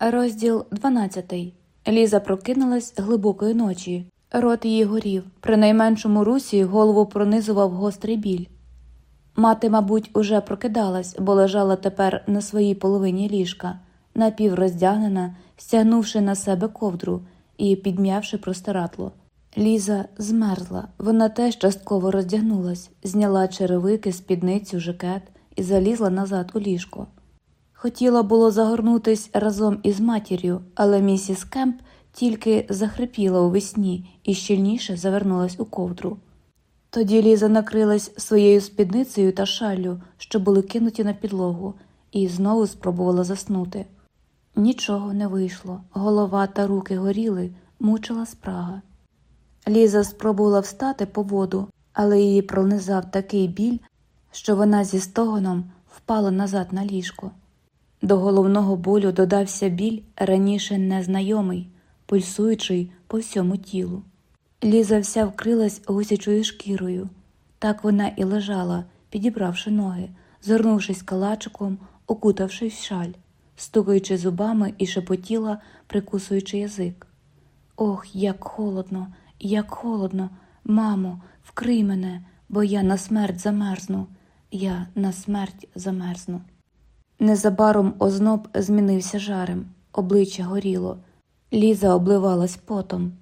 Розділ 12. Ліза прокинулась глибокої ночі. Рот її горів. При найменшому русі голову пронизував гострий біль. Мати, мабуть, уже прокидалась, бо лежала тепер на своїй половині ліжка, напівроздягнена, стягнувши на себе ковдру і підм'явши простирадло. Ліза змерзла. Вона теж частково роздягнулась, зняла черевики, спідницю, жакет і залізла назад у ліжко. Хотіла було загорнутись разом із матір'ю, але місіс Кемп тільки захрипіла у весні і щільніше завернулась у ковдру. Тоді Ліза накрилась своєю спідницею та шаллю, що були кинуті на підлогу, і знову спробувала заснути. Нічого не вийшло, голова та руки горіли, мучила спрага. Ліза спробувала встати по воду, але її пронизав такий біль, що вона зі стогоном впала назад на ліжко. До головного болю додався біль раніше незнайомий, пульсуючий по всьому тілу. Ліза вся вкрилась гусячою шкірою. Так вона і лежала, підібравши ноги, згорнувшись калачиком, окутавшись в шаль, стукаючи зубами і шепотіла, прикусуючи язик. Ох, як холодно, як холодно, мамо, вкрий мене, бо я на смерть замерзну, я на смерть замерзну. Незабаром озноб змінився жарем, обличчя горіло. Ліза обливалась потом.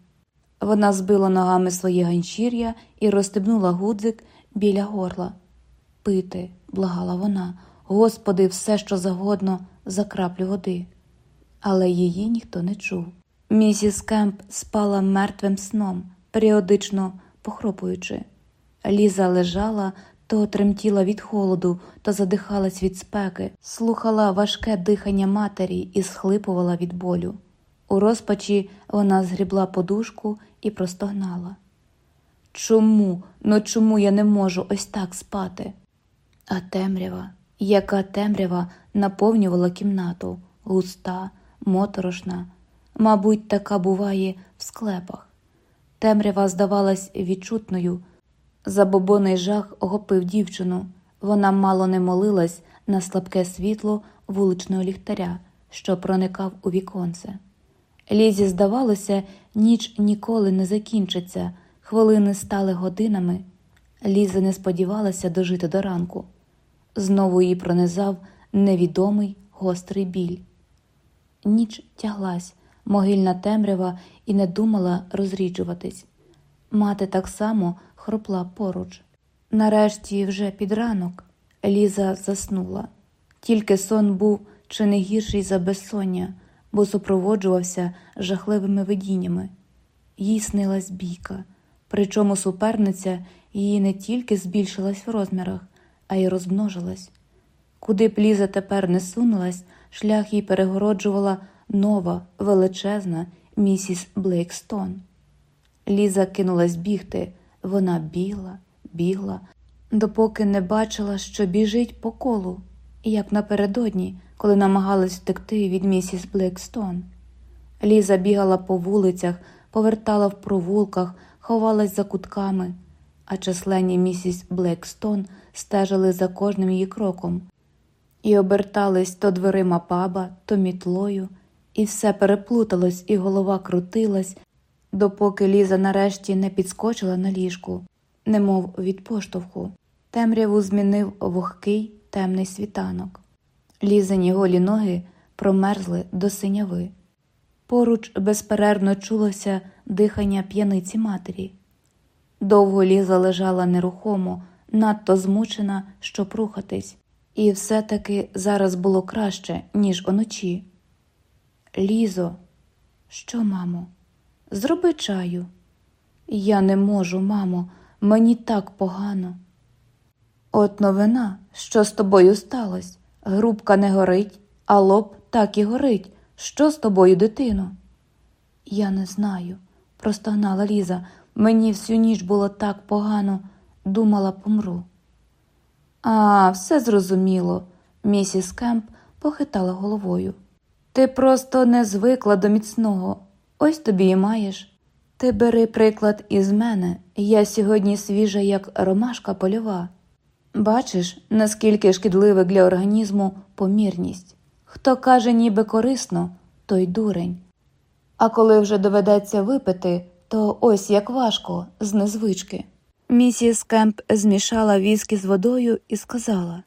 Вона збила ногами своє ганчір'я і розстебнула гудзик біля горла. Пити, благала вона, Господи, все, що завгодно, за краплю води. Але її ніхто не чув. Місіс Кемп спала мертвим сном, періодично похропуючи. Ліза лежала, то тремтіла від холоду, то задихалась від спеки, слухала важке дихання матері і схлипувала від болю. У розпачі вона згрібла подушку і простогнала. Чому, ну чому я не можу ось так спати? А темрява, яка темрява наповнювала кімнату, густа, моторошна, мабуть, така буває в склепах. Темрява здавалась відчутною. Забобоний жах охопив дівчину. Вона мало не молилась на слабке світло вуличного ліхтаря, що проникав у віконце. Лізі здавалося, ніч ніколи не закінчиться, хвилини стали годинами. Ліза не сподівалася дожити до ранку. Знову її пронизав невідомий гострий біль. Ніч тяглась, могильна темрява і не думала розріджуватись. Мати так само хропла поруч. Нарешті, вже під ранок, Ліза заснула. Тільки сон був чи не гірший за безсоння, бо супроводжувався жахливими видіннями. Їй снилась бійка, причому суперниця її не тільки збільшилась в розмірах, а й розмножилась. Куди б Ліза тепер не сунулась, шлях їй перегороджувала нова, величезна місіс Блейкстон. Ліза кинулась бігти, вона бігла, бігла, допоки не бачила, що біжить по колу, як напередодні, коли намагалась втекти від місіс Блекстон. Ліза бігала по вулицях, повертала в провулках, ховалась за кутками, а численні місіс Блекстон стежили за кожним її кроком і обертались то дверима паба, то мітлою, і все переплуталось, і голова крутилась, допоки Ліза нарешті не підскочила на ліжку, немов від поштовху. Темряву змінив вогкий темний світанок. Лізані голі ноги промерзли до синяви. Поруч безперервно чулося дихання п'яниці матері. Довго Ліза лежала нерухомо, надто змучена, щоб рухатись, і все-таки зараз було краще, ніж уночі. Лізо, що, мамо? Зроби чаю. Я не можу, мамо, мені так погано. От новина, що з тобою сталося? Грубка не горить, а лоб так і горить. Що з тобою, дитино? Я не знаю, простогнала Ліза. Мені всю ніч було так погано, думала, помру. А, все зрозуміло, місіс Кемп похитала головою. Ти просто не звикла до міцного, ось тобі і маєш. Ти бери приклад із мене, я сьогодні свіжа, як ромашка польова. Бачиш, наскільки шкідливе для організму помірність. Хто каже, ніби корисно, той дурень. А коли вже доведеться випити, то ось як важко, з незвички. Місіс Кемп змішала віскі з водою і сказала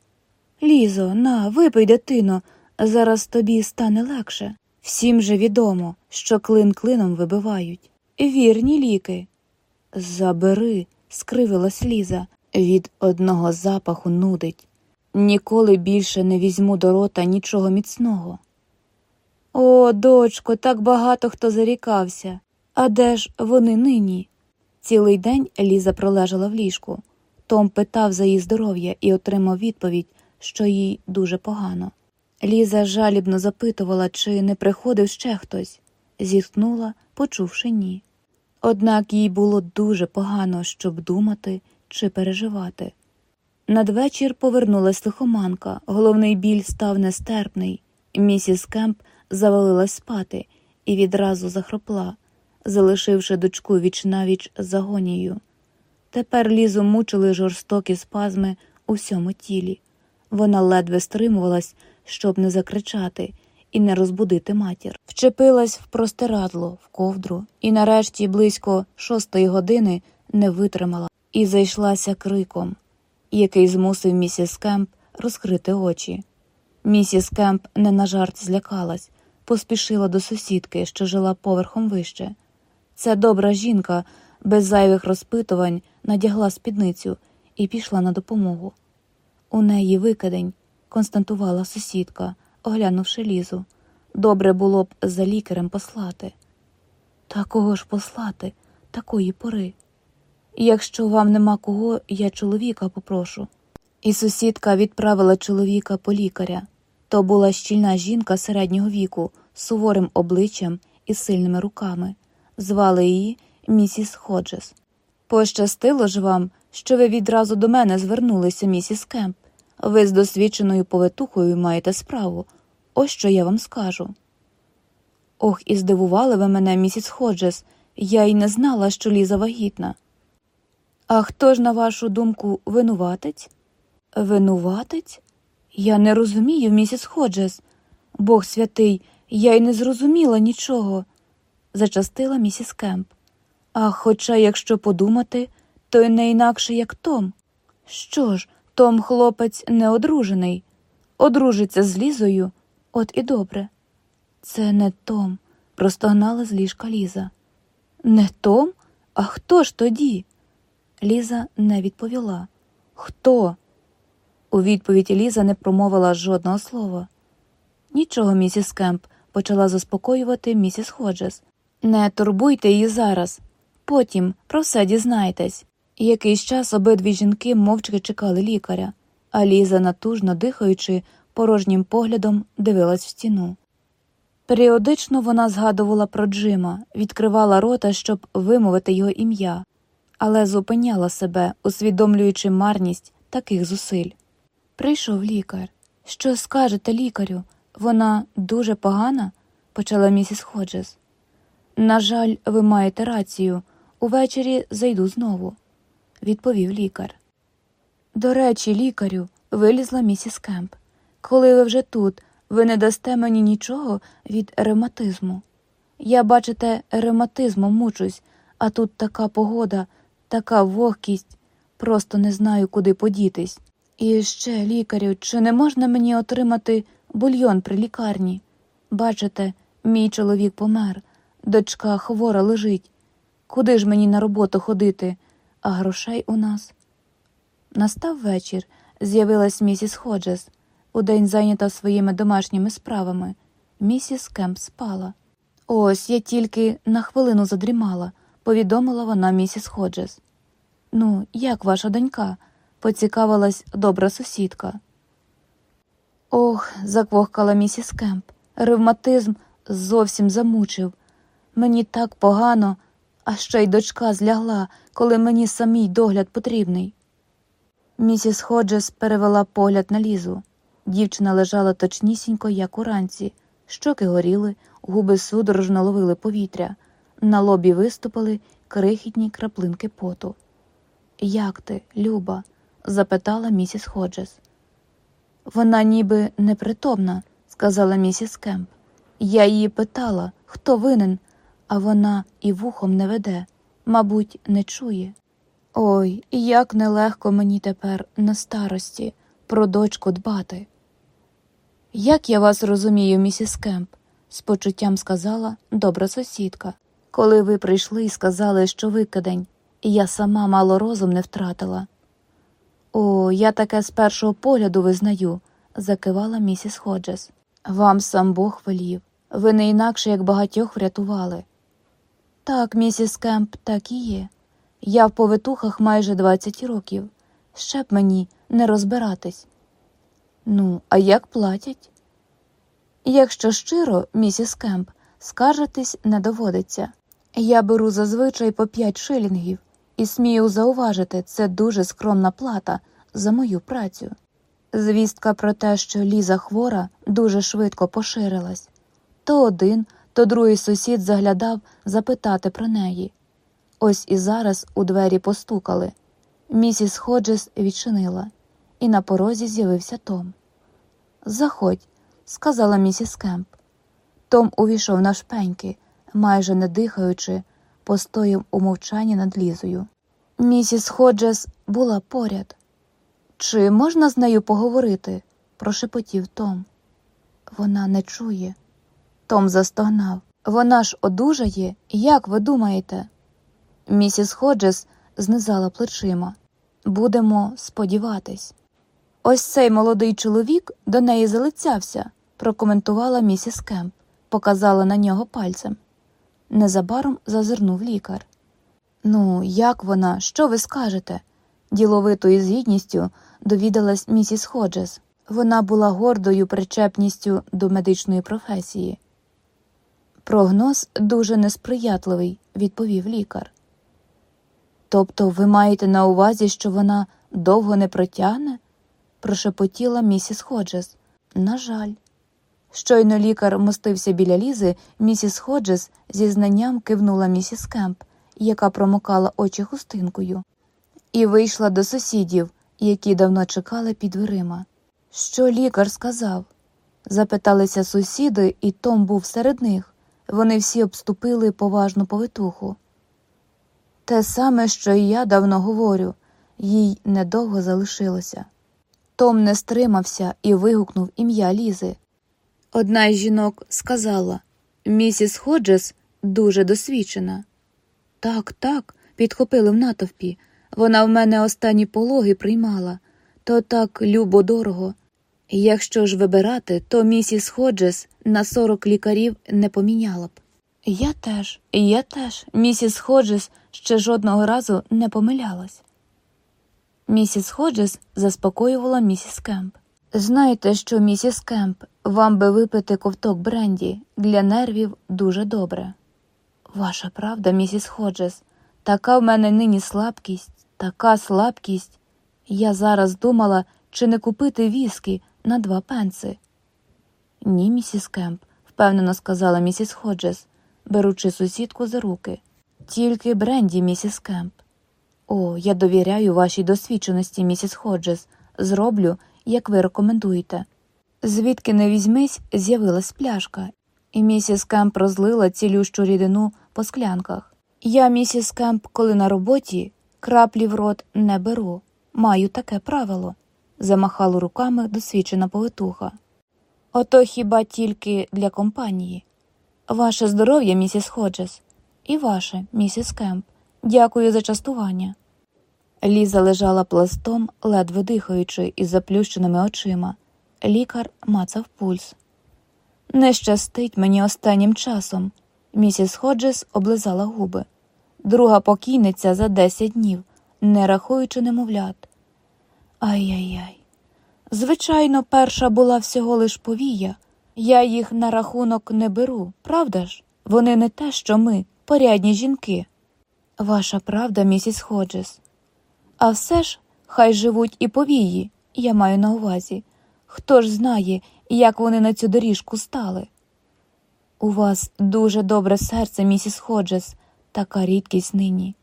Лізі, на, випий, дитино, зараз тобі стане легше. Всім же відомо, що клин клином вибивають. Вірні ліки. Забери, скривилась Ліза. Від одного запаху нудить. Ніколи більше не візьму до рота нічого міцного. О, дочко, так багато хто зарікався. А де ж вони нині? Цілий день Ліза пролежала в ліжку. Том питав за її здоров'я і отримав відповідь, що їй дуже погано. Ліза жалібно запитувала, чи не приходив ще хтось, зітхнула, почувши ні. Однак їй було дуже погано, щоб думати чи переживати. Надвечір повернулась лихоманка, головний біль став нестерпний. Місіс Кемп завалилась спати і відразу захропла, залишивши дочку вічнавіч з агонією. Тепер лізу мучили жорстокі спазми у всьому тілі. Вона ледве стримувалась, щоб не закричати і не розбудити матір. Вчепилась в простирадло, в ковдру, і нарешті близько шостої години не витримала і зайшлася криком, який змусив місіс Кемп розкрити очі. Місіс Кемп не на жарт злякалась, поспішила до сусідки, що жила поверхом вище. Ця добра жінка без зайвих розпитувань надягла спідницю і пішла на допомогу. У неї викидень, констатувала сусідка, оглянувши лізу. Добре було б за лікарем послати. Та кого ж послати такої пори? Якщо вам нема кого, я чоловіка попрошу. І сусідка відправила чоловіка по лікаря. То була щільна жінка середнього віку з суворим обличчям і сильними руками. Звали її місіс Ходжес. Пощастило ж вам, що ви відразу до мене звернулися, місіс Кемп. Ви з досвідченою повитухою маєте справу. Ось що я вам скажу. Ох, і здивували ви мене, місіс Ходжес, я й не знала, що Ліза вагітна. А хто ж, на вашу думку, винуватець? Винуватець? Я не розумію, місіс Ходжес. Бог святий, я й не зрозуміла нічого, зачастила місіс Кемп. А хоча, якщо подумати, то й не інакше, як Том. Що ж, Том хлопець не одружений, одружиться з Лізою, от і добре. Це не Том, простогнала з ліжка Ліза. Не Том? А хто ж тоді? Ліза не відповіла. Хто? У відповідь Ліза не промовила жодного слова. Нічого, місіс Кемп, почала заспокоювати місіс Ходжес. Не турбуйте її зараз. Потім про все дізнайтесь. Якийсь час обидві жінки мовчки чекали лікаря, а Ліза, натужно дихаючи, порожнім поглядом дивилась в стіну. Періодично вона згадувала про Джима, відкривала рота, щоб вимовити його ім'я, але зупиняла себе, усвідомлюючи марність таких зусиль. Прийшов лікар. Що скажете лікарю? Вона дуже погана? почала місіс Ходжес. На жаль, ви маєте рацію. Увечері зайду знову, відповів лікар. До речі, лікарю, вилізла місіс Кемп. Коли ви вже тут, ви не дасте мені нічого від ревматизму. Я, бачите, ревматизмом мучусь, а тут така погода, така вогкість, просто не знаю, куди подітись. І ще, лікарю, чи не можна мені отримати бульйон при лікарні? Бачите, мій чоловік помер, дочка хвора лежить. Куди ж мені на роботу ходити, а грошей у нас? Настав вечір, з'явилась місіс Ходжес, удень зайнята своїми домашніми справами. Місіс Кемп спала. Ось я тільки на хвилину задрімала, повідомила вона місіс Ходжес. Ну, як ваша донька? поцікавилась добра сусідка. Ох, заквохкала місіс Кемп. Ревматизм зовсім замучив. Мені так погано, а ще й дочка злягла, коли мені самій догляд потрібний. Місіс Ходжес перевела погляд на Лізу. Дівчина лежала точнісінько, як уранці, щоки горіли, губи судорожно ловили повітря, на лобі виступили крихітні краплинки поту. Як ти, Люба? запитала місіс Ходжес. Вона ніби непритомна, сказала місіс Кемп. Я її питала, хто винен, а вона і вухом не веде, мабуть, не чує. Ой, як нелегко мені тепер на старості про дочку дбати. Як я вас розумію, місіс Кемп, з почуттям сказала добра сусідка. Коли ви прийшли і сказали, що викидень, я сама мало розум не втратила. О, я таке з першого погляду впізнаю, закивала місіс Ходжес. Вам сам Бог велів. Ви не інакше як багатьох врятували. Так, місіс Кемп, так і є. Я в повитухах майже 20 років. Ще б мені не розбиратись. Ну, а як платять? Якщо щиро, місіс Кемп, скаржитись не доводиться. Я беру зазвичай по 5 шилінгів і смію зауважити, це дуже скромна плата за мою працю. Звістка про те, що Ліза хвора, дуже швидко поширилась. То один, то другий сусід заглядав запитати про неї. Ось і зараз у двері постукали. Місіс Ходжес відчинила, і на порозі з'явився Том. Заходь, сказала місіс Кемп. Том увійшов навшпиньки, майже не дихаючи, постояв у мовчанні над Лізою. Місіс Ходжес була поряд. Чи можна з нею поговорити? прошепотів Том. Вона не чує. Том застогнав. Вона ж одужає, як ви думаєте? Місіс Ходжес знизала плечима. Будемо сподіватись. Ось цей молодий чоловік до неї залицявся, прокоментувала місіс Кемп, показала на нього пальцем. Незабаром зазирнув лікар. Ну, як вона, що ви скажете? діловито і з гідністю довідалась місіс Ходжес. Вона була горда причетністю до медичної професії. Прогноз дуже несприятливий, відповів лікар. Тобто ви маєте на увазі, що вона довго не протягне? прошепотіла місіс Ходжес. На жаль. Щойно лікар мостився біля Лізи, місіс Ходжес зі знанням кивнула місіс Кемп, яка промокала очі хустинкою, і вийшла до сусідів, які давно чекали під дверима. Що лікар сказав? запиталися сусіди, і Том був серед них. Вони всі обступили поважну повитуху. Те саме, що і я давно говорю, їй недовго залишилося. Том не стримався і вигукнув ім'я Лізи. Одна із жінок сказала місіс Ходжес дуже досвідчена. Так, так, підхопили в натовпі. Вона в мене останні пологи приймала, то так любо-дорого. Якщо ж вибирати, то місіс Ходжес на сорок лікарів не поміняла б. Я теж, я теж, місіс Ходжес ще жодного разу не помилялась. Місіс Ходжес заспокоювала місіс Кемп. Знаєте, що, місіс Кемп, вам би випити ковток бренді для нервів дуже добре. Ваша правда, місіс Ходжес, така в мене нині слабкість, така слабкість. Я зараз думала, чи не купити віскі на два пенси. Ні, місіс Кемп, впевнено сказала місіс Ходжес, беручи сусідку за руки. Тільки бренді, місіс Кемп. О, я довіряю вашій досвідченості, місіс Ходжес. Зроблю, як ви рекомендуєте. Звідки не візьмись, з'явилась пляшка, і місіс Кемп розлила цілющу рідину по склянках. Я, місіс Кемп, коли на роботі, краплі в рот не беру. Маю таке правило, замахала руками досвідчена повитуха. Ото хіба тільки для компанії. Ваше здоров'я, місіс Ходжес, і ваше, місіс Кемп. Дякую за частування. Ліза лежала пластом, ледве дихаючи із заплющеними очима. Лікар мацав пульс. Не щастить мені останнім часом. Місіс Ходжес облизала губи. Друга покійниця за десять днів, не рахуючи немовлят. Ай-яй-яй. Звичайно, перша була всього лиш повія. Я їх на рахунок не беру, правда ж? Вони не те, що ми, порядні жінки. Ваша правда, місіс Ходжес. А все ж, хай живуть і повії, я маю на увазі. Хто ж знає, як вони на цю доріжку стали? У вас дуже добре серце, місіс Ходжес, така рідкість нині.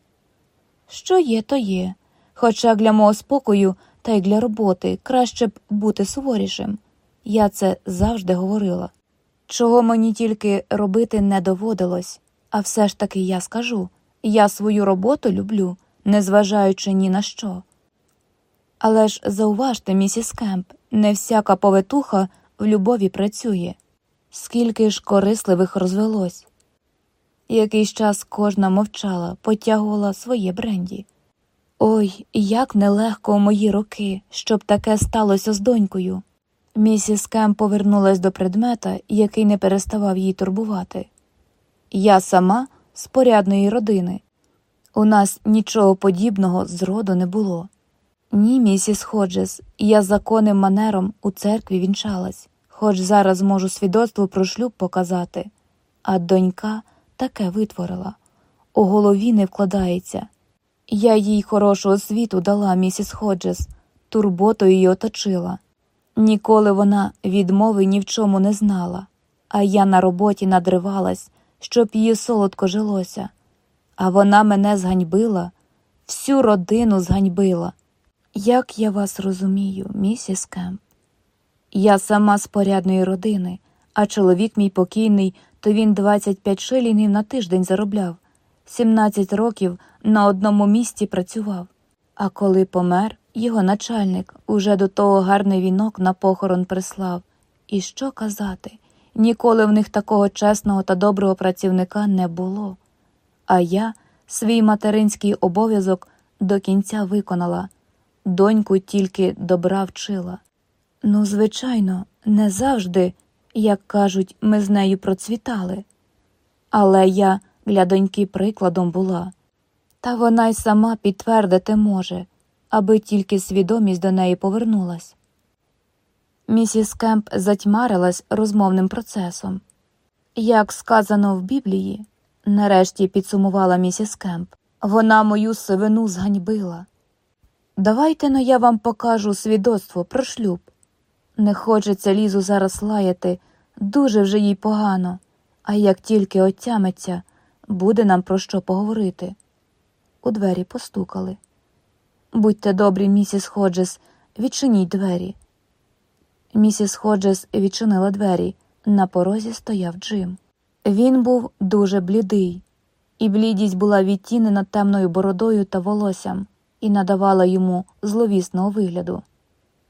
Що є, то є. Хоча для мого спокою та й для роботи краще б бути суворішим. Я це завжди говорила. чого мені тільки робити не доводилось, а все ж таки я скажу я свою роботу люблю, незважаючи ні на що. Але ж зауважте, місіс Кемп, не всяка повитуха в любові працює, скільки ж корисливих розвелось. Якийсь час кожна мовчала, потягувала своє бренді. Ой, як нелегко у мої роки, щоб таке сталося з донькою. Місіс Кемп повернулась до предмета, який не переставав її турбувати. Я сама з порядної родини. У нас нічого подібного зроду не було. Ні, місіс Ходжес, я законним манером у церкві вінчалась, хоч зараз можу свідоцтво про шлюб показати, а донька таке витворила. У голові не вкладається. Я їй хорошу освіту дала, місіс Ходжес, турботою її оточила. Ніколи вона відмови ні в чому не знала, а я на роботі надривалась, щоб їй солодко жилося. А вона мене зганьбила, всю родину зганьбила. Як я вас розумію, місіс Кемп? Я сама з порядної родини, а чоловік мій покійний, то він 25 шилінів на тиждень заробляв, 17 років на одному місці працював. А коли помер, його начальник уже до того гарний вінок на похорон прислав. І що казати? Ніколи в них такого чесного та доброго працівника не було. А я свій материнський обов'язок до кінця виконала, доньку тільки добра вчила. Ну, звичайно, не завжди, як кажуть, ми з нею процвітали. Але я для доньки прикладом була, та вона й сама підтвердити може, аби тільки свідомість до неї повернулась. Місіс Кемп затьмарилась розмовним процесом. Як сказано в Біблії, нарешті підсумувала місіс Кемп, вона мою сивину зганьбила. Давайте но я вам покажу свідоцтво про шлюб. Не хочеться лізу зараз лаяти, дуже вже їй погано, а як тільки отямиться, буде нам про що поговорити. У двері постукали. Будьте добрі, місіс Ходжес, відчиніть двері. Місіс Ходжес відчинила двері. На порозі стояв Джим. Він був дуже блідий, і блідість була відтінена темною бородою та волоссям і надавала йому зловісного вигляду.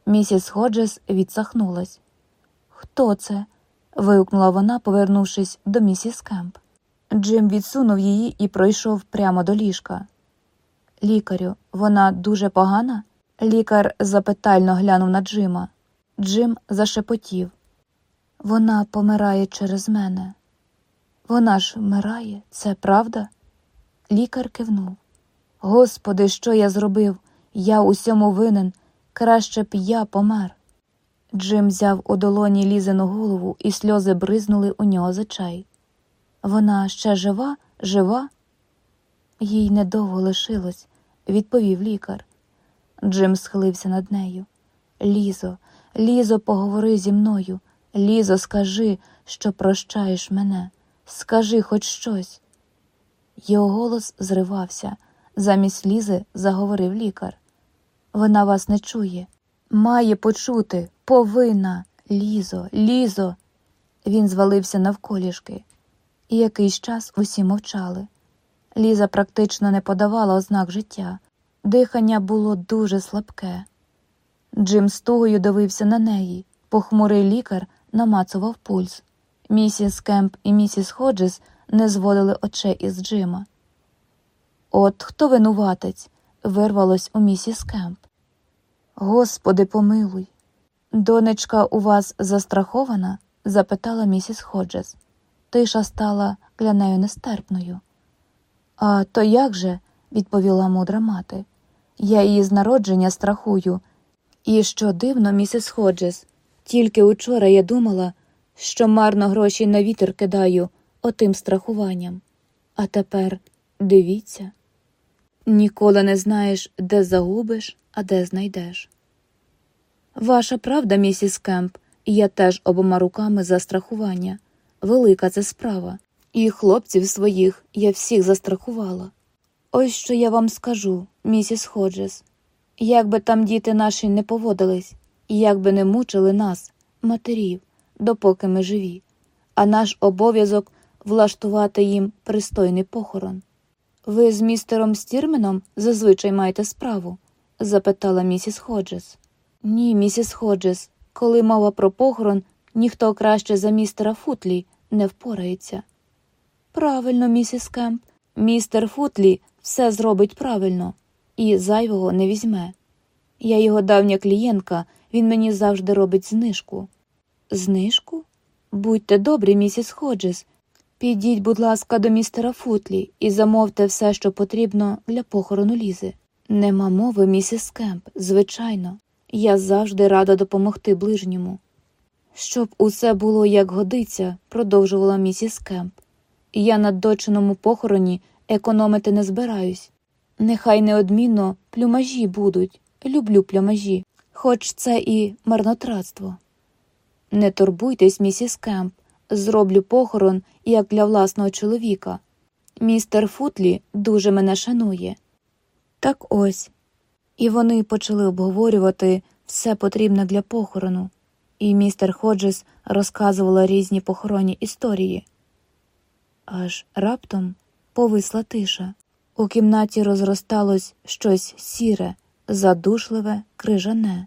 Місіс Ходжес відсахнулась. Хто це? вигукнула вона, повернувшись до місіс Кемп. Джим відсунув її і пройшов прямо до ліжка. Лікарю, вона дуже погана? Лікар запитально глянув на Джима. Джим зашепотів. Вона помирає через мене. Вона ж вмирає, це правда? Лікар кивнув. Господи, що я зробив? Я усьому винен. Краще б я помер. Джим взяв у долоні лізену голову, і сльози бризнули у нього з очей. Вона ще жива, жива? Їй недовго лишилось, відповів лікар. Джим схилився над нею. Лізо, Лізо, поговори зі мною. Лізо, скажи, що прощаєш мене. Скажи хоч щось. Його голос зривався. Замість Лізи заговорив лікар. Вона вас не чує. Має почути, повинна. Лізо, лізо. Він звалився навколішки, і якийсь час усі мовчали. Ліза практично не подавала ознак життя, дихання було дуже слабке. Джим з тугою дивився на неї. Похмурий лікар намацував пульс. Місіс Кемп і місіс Ходжес не зводили очей із Джима. От хто винуватець? вирвалось у місіс Кемп. Господи, помилуй. Донечка у вас застрахована? запитала місіс Ходжес. Тиша стала для неї нестерпною. А то як же? відповіла мудра мати. Я її з народження страхую. І що дивно, місіс Ходжес, тільки учора я думала, що марно гроші на вітер кидаю отим страхуванням. А тепер дивіться ніколи не знаєш, де загубиш, а де знайдеш. Ваша правда, місіс Кемп, я теж обома руками за страхування. Велика це справа, і хлопців своїх я всіх застрахувала. Ось що я вам скажу, місіс Ходжес. Як би там діти наші не поводились, і як би не мучили нас, матерів, допоки ми живі. а наш обов'язок влаштувати їм пристойний похорон. Ви з містером Стірменом зазвичай маєте справу? запитала місіс Ходжес. Ні, місіс Ходжес, коли мова про похорон, ніхто краще за містера Футлі не впорається. Правильно, місіс Кемп, містер Футлі все зробить правильно і зайвого не візьме. Я його давня клієнтка, він мені завжди робить знижку. Знижку? Будьте добрі, місіс Ходжес. Підіть, будь ласка, до містера Футлі і замовте все, що потрібно для похорону Лізи. Нема мови, місіс Кемп, звичайно. Я завжди рада допомогти ближньому. Щоб усе було як годиться, продовжувала місіс Кемп. Я на дочиному похороні економити не збираюсь. Нехай неодмінно плюмажі будуть, люблю плюмажі, хоч це і марнотратство. Не турбуйтесь, місіс Кемп, зроблю похорон як для власного чоловіка. Містер Футлі дуже мене шанує. Так ось. І вони почали обговорювати все потрібне для похорону, і містер Ходжес розказувала різні похоронні історії. Аж раптом повисла тиша. У кімнаті розросталось щось сіре, задушливе, крижане.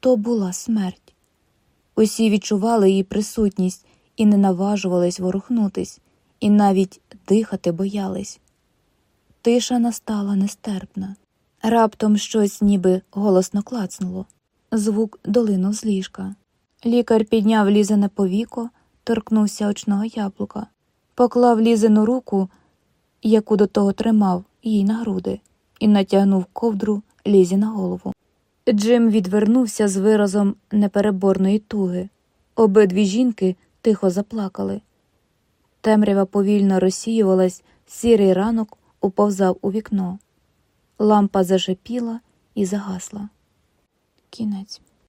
То була смерть. Усі відчували її присутність і не наважувались ворухнутись, і навіть дихати боялись. Тиша настала нестерпна. Раптом щось ніби голосно клацнуло. Звук долинув з ліжка. Лікар підняв лізене повіко, торкнувся очного яблука, поклав лізену руку, яку до того тримав, їй на груди, і натягнув ковдру лізі на голову. Джим відвернувся з виразом непереборної туги. Обидві жінки тихо заплакали. Темрява повільно розсіювалась, сірий ранок уповзав у вікно. Лампа зашипіла і загасла. Кінець.